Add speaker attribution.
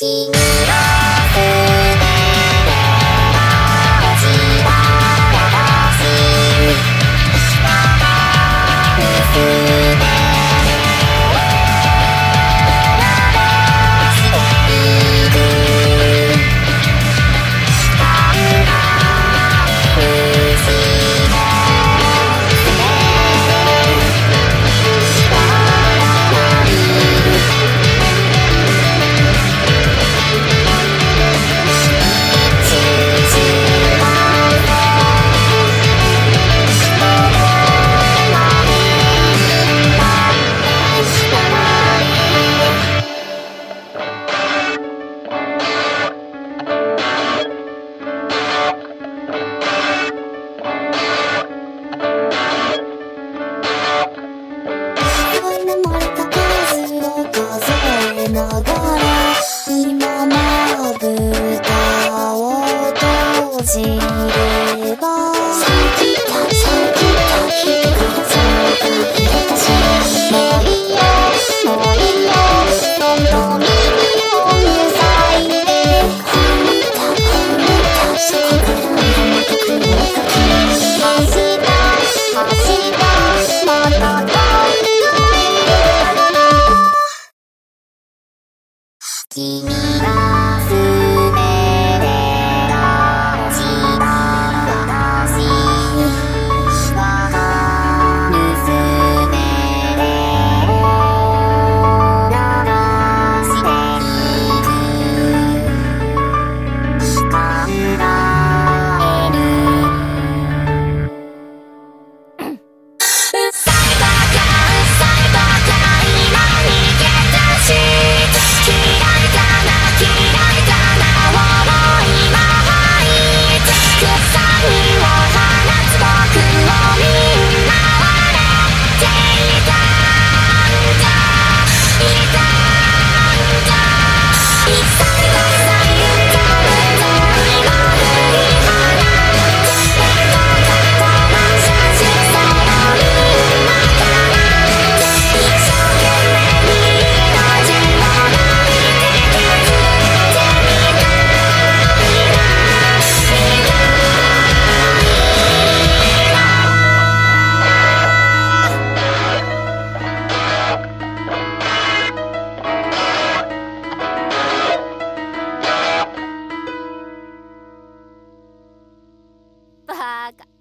Speaker 1: 君暇なぶバカ。